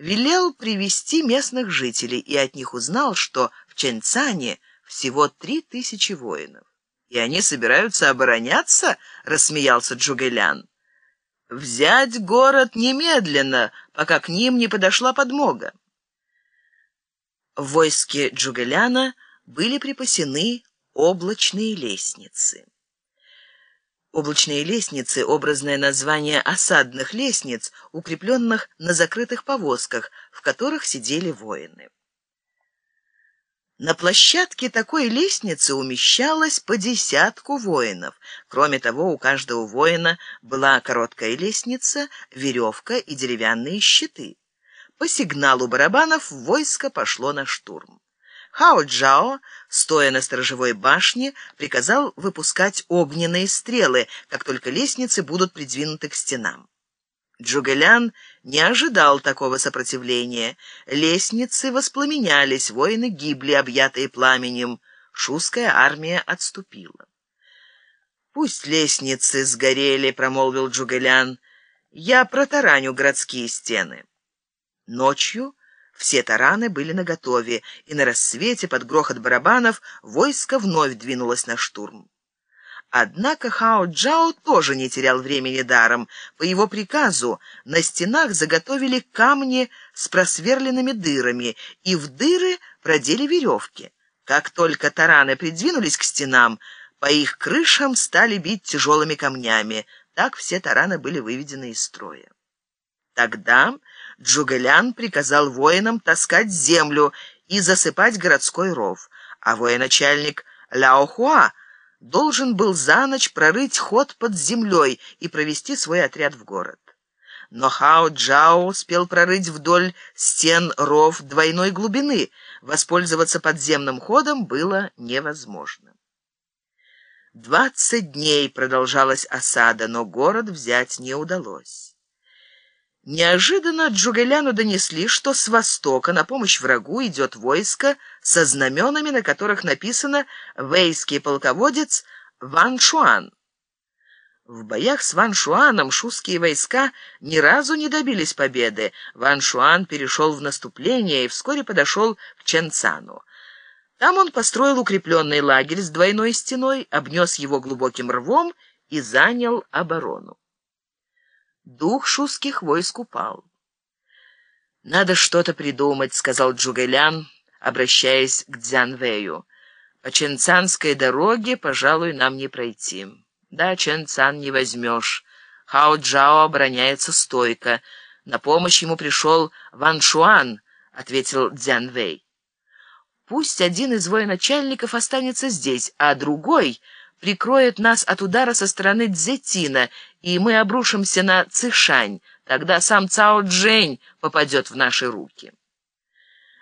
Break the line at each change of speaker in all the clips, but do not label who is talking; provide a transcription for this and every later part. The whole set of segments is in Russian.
велел привести местных жителей и от них узнал, что в Чэньцане всего три тысячи воинов. «И они собираются обороняться?» — рассмеялся Джугэлян. «Взять город немедленно, пока к ним не подошла подмога». В войске Джугэляна были припасены облачные лестницы. Облачные лестницы — образное название осадных лестниц, укрепленных на закрытых повозках, в которых сидели воины. На площадке такой лестницы умещалось по десятку воинов. Кроме того, у каждого воина была короткая лестница, веревка и деревянные щиты. По сигналу барабанов войско пошло на штурм. Хао Джао, стоя на сторожевой башне, приказал выпускать огненные стрелы, как только лестницы будут придвинуты к стенам. Джугэлян не ожидал такого сопротивления. Лестницы воспламенялись, воины гибли, объятые пламенем. Шуская армия отступила. «Пусть лестницы сгорели», — промолвил Джугэлян. «Я протараню городские стены». Ночью все тараны были наготове, и на рассвете под грохот барабанов войско вновь двинулось на штурм. Однако Хао Джао тоже не терял времени даром. По его приказу на стенах заготовили камни с просверленными дырами, и в дыры продели веревки. Как только тараны придвинулись к стенам, по их крышам стали бить тяжелыми камнями. Так все тараны были выведены из строя. Тогда Джугэлян приказал воинам таскать землю и засыпать городской ров, а военачальник Ляохуа должен был за ночь прорыть ход под землей и провести свой отряд в город. Но Хао Джао успел прорыть вдоль стен ров двойной глубины. Воспользоваться подземным ходом было невозможно. Двадцать дней продолжалась осада, но город взять не удалось. Неожиданно Джугэляну донесли, что с востока на помощь врагу идет войско со знаменами, на которых написано «Вейский полководец Ван Шуан». В боях с Ван Шуаном шуские войска ни разу не добились победы. Ван Шуан перешел в наступление и вскоре подошел к Ченцану. Там он построил укрепленный лагерь с двойной стеной, обнес его глубоким рвом и занял оборону. Дух шуских войск упал. «Надо что-то придумать», — сказал Джугэлян, обращаясь к Дзянвэю. «По Ченцанской дороге, пожалуй, нам не пройти. Да, Ченцан не возьмешь. Хао Джао обороняется стойко. На помощь ему пришел Ван Шуан», — ответил Дзянвэй. «Пусть один из военачальников останется здесь, а другой...» прикроет нас от удара со стороны Дзетина, и мы обрушимся на Цишань. Тогда сам Цао Джень попадет в наши руки».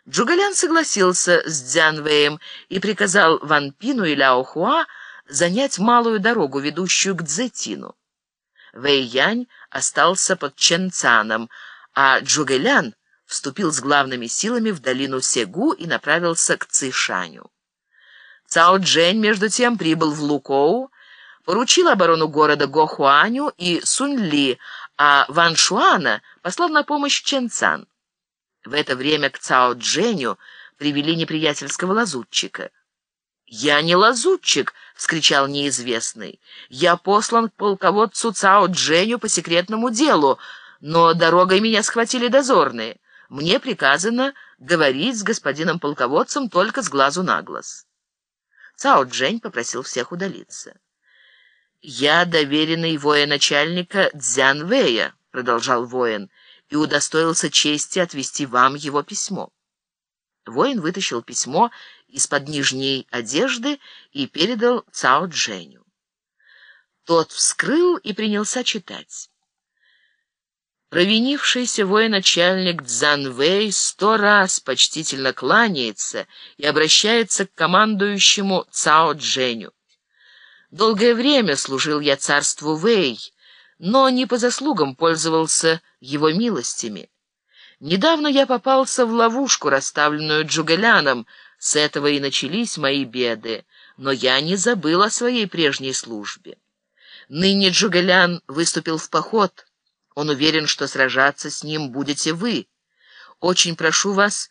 Джугалян согласился с Дзянвэем и приказал Ван Пину и Ляо Хуа занять малую дорогу, ведущую к Дзетину. Вэй Янь остался под Ченцаном, а Джугэлян вступил с главными силами в долину Сегу и направился к Цишаню. Цао Джень, между тем, прибыл в Лукоу, поручил оборону города Гохуаню и Суньли, а Ван Шуана послал на помощь Чен Цан. В это время к Цао Дженю привели неприятельского лазутчика. «Я не лазутчик!» — вскричал неизвестный. «Я послан к полководцу Цао Дженю по секретному делу, но дорогой меня схватили дозорные. Мне приказано говорить с господином полководцем только с глазу на глаз». Цао Джень попросил всех удалиться. «Я доверенный военачальника Цзян Вэя», — продолжал воин, «и удостоился чести отвести вам его письмо». Воин вытащил письмо из-под нижней одежды и передал Цао Дженю. Тот вскрыл и принялся читать. Провинившийся военачальник Цзанвэй сто раз почтительно кланяется и обращается к командующему Цао Дженю. Долгое время служил я царству Вэй, но не по заслугам пользовался его милостями. Недавно я попался в ловушку, расставленную Джугэляном, с этого и начались мои беды, но я не забыл о своей прежней службе. Ныне Джугэлян выступил в поход — он уверен, что сражаться с ним будете вы. Очень прошу вас